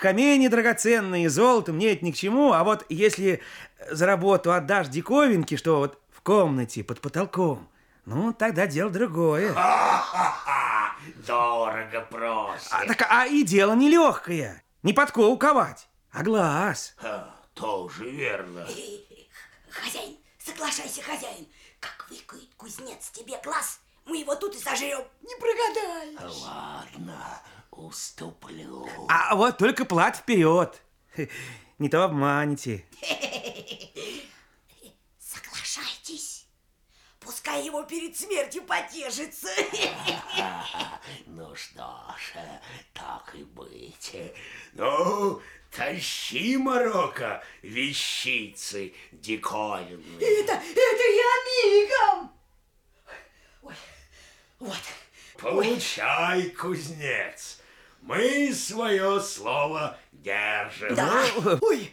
Камни драгоценные, золото, мне это ни к чему. А вот если за работу отдашь диковинки, что вот в комнате под потолком, ну, тогда дело другое. Дорого просит. А, так, а и дело нелегкое. Не подкову ковать, а глаз. А, тоже верно. Хозяин, соглашайся, хозяин. Как выкует кузнец тебе глаз, мы его тут и сожрем. Не прогадаешь. Ладно, уступлю. А вот только плат вперед. Не то обманете. Соглашайтесь. Пускай его перед смертью потешится. Ну что ж, так и быть. Ну, тащи, Марокко, вещицы диковинные. Это, это я мигом. Ой, вот. Получай, кузнец. Мы свое слово держим. Да. Ой,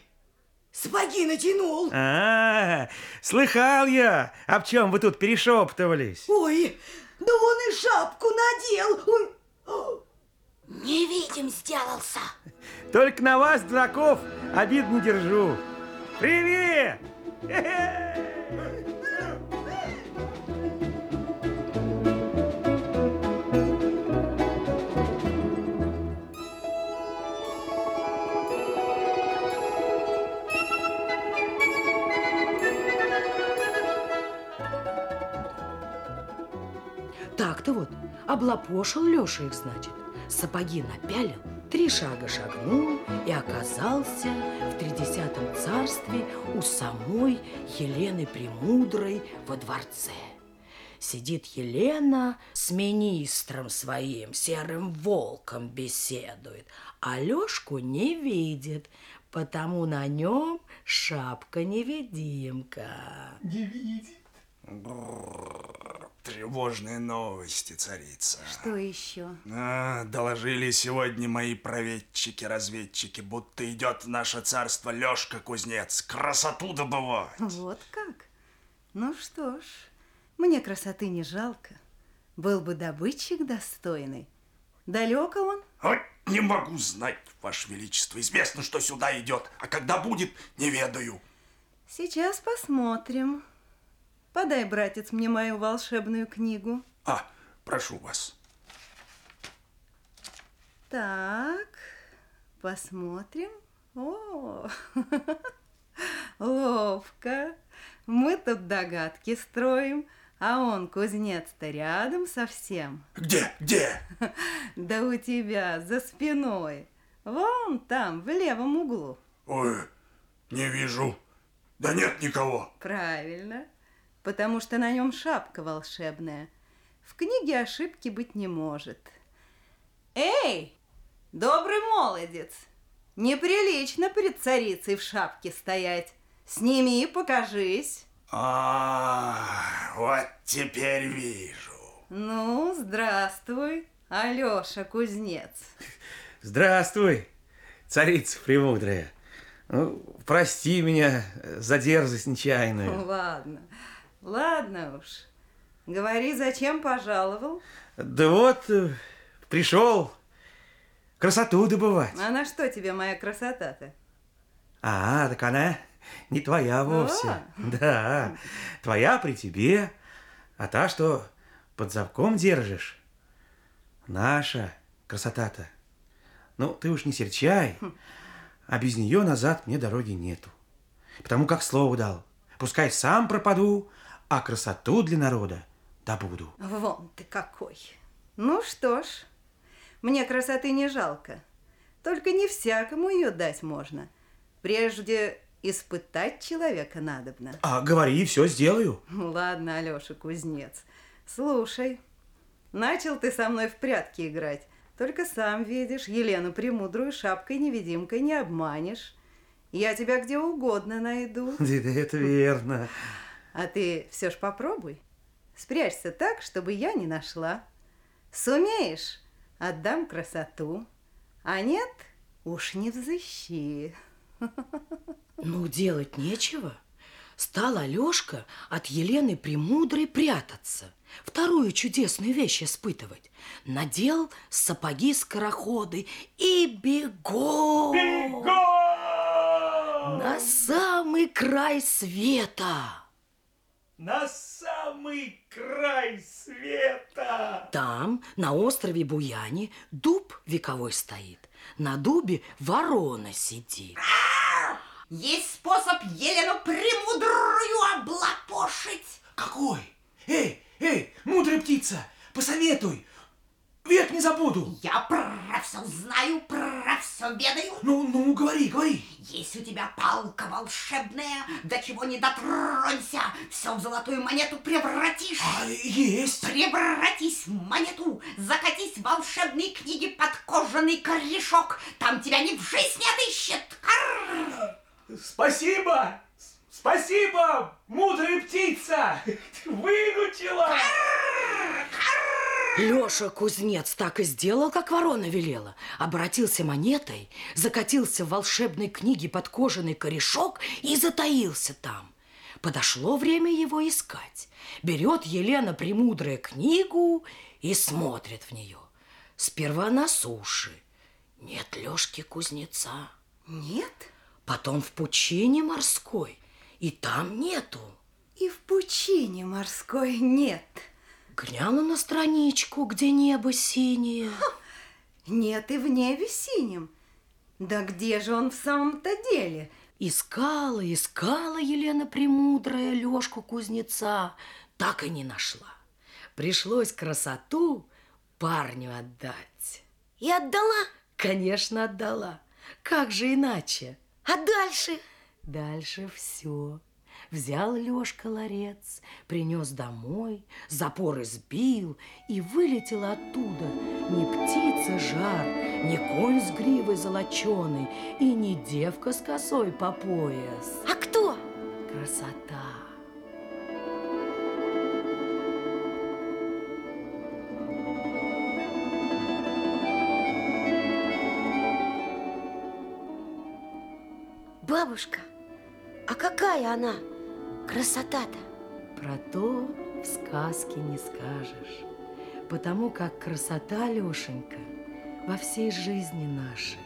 сапоги натянул. А, слыхал я, об чем вы тут перешептывались. Ой, да он и шапку надел. Ой. О, Невидим сделался. Только на вас, дураков, обид не держу. Привет! Так-то облапошил Леша их, значит. Сапоги напялил, три шага шагнул и оказался в тридесятом царстве у самой Елены Премудрой во дворце. Сидит Елена с министром своим, серым волком беседует, а Лешку не видит, потому на нем шапка-невидимка. Тревожные новости, царица. Что еще? А, доложили сегодня мои проведчики-разведчики, будто идет в наше царство Лешка Кузнец красоту добывать. Вот как? Ну что ж, мне красоты не жалко. Был бы добытчик достойный. Далеко он? Вот не могу знать, Ваше Величество. Известно, что сюда идет, а когда будет, не ведаю. Сейчас посмотрим. Подай, братец, мне мою волшебную книгу. А, прошу вас. Так, посмотрим. О, ловко. Мы тут догадки строим, а он, кузнец-то, рядом совсем. Где, где? Да у тебя за спиной. Вон там, в левом углу. Ой, не вижу. Да нет никого. Правильно, потому что на нем шапка волшебная. В книге ошибки быть не может. Эй, добрый молодец, неприлично перед царицей в шапке стоять. Сними и покажись. А, вот теперь вижу. Ну, здравствуй, Алёша Кузнец. Здравствуй, царица премудрая. Ну, прости меня за дерзость нечаянную. Ладно, ладно уж. Говори, зачем пожаловал? Да вот, э, пришел красоту добывать. А на что тебе моя красота-то? А, так она не твоя вовсе. А. Да, твоя при тебе, а та, что под замком держишь, наша красота-то. Ну, ты уж не серчай, а без нее назад мне дороги нету. Потому как слово дал, пускай сам пропаду, а красоту для народа добуду. Вон ты какой. Ну что ж, мне красоты не жалко. Только не всякому ее дать можно. Прежде испытать человека надобно. А говори, все сделаю. Ладно, Алёша Кузнец, слушай. Начал ты со мной в прятки играть. Только сам видишь, Елену Премудрую шапкой-невидимкой не обманешь. Я тебя где угодно найду. Да, Это верно. А ты все ж попробуй. Спрячься так, чтобы я не нашла. Сумеешь, отдам красоту. А нет, уж не взыщи. Ну, делать нечего. Стал Алешка от Елены Премудрой прятаться, вторую чудесную вещь испытывать. Надел сапоги-скороходы и бегом! Бегом! На самый край света! На самый край света. Там, на острове Буяне, дуб вековой стоит. На дубе ворона сидит. Есть способ Елену Премудрую облапошить. Какой? Эй, эй, мудрая птица, посоветуй. Век не забуду. Я про все знаю, про все ведаю. Ну, ну, говори, говори. Есть у тебя палка волшебная, до чего не дотронься, все в золотую монету превратишь. А, есть. Превратись в монету, закатись в волшебные книги под кожаный корешок. Там тебя ни в жизнь не отыщет. Спасибо. Спасибо, мудрая птица. Выручила. Леша кузнец так и сделал, как ворона велела. Обратился монетой, закатился в волшебной книге под кожаный корешок и затаился там. Подошло время его искать. Берет Елена Премудрая книгу и смотрит в нее. Сперва на суше. Нет Лешки кузнеца. Нет? Потом в пучине морской. И там нету. И в пучине морской нет. Гляну на страничку, где небо синее. Нет и в небе синем. Да где же он в самом-то деле? Искала, искала Елена Премудрая Лешку кузнеца, так и не нашла. Пришлось красоту парню отдать. И отдала. Конечно, отдала. Как же иначе? А дальше? Дальше все. Взял Лешка ларец, принес домой, запор избил и вылетел оттуда не птица жар, не конь с гривой золоченой и не девка с косой по пояс. А кто? Красота! Бабушка, а какая она? Красота-то. Про то в сказке не скажешь, потому как красота, Лешенька, во всей жизни нашей.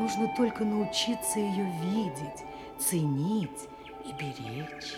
Нужно только научиться ее видеть, ценить и беречь.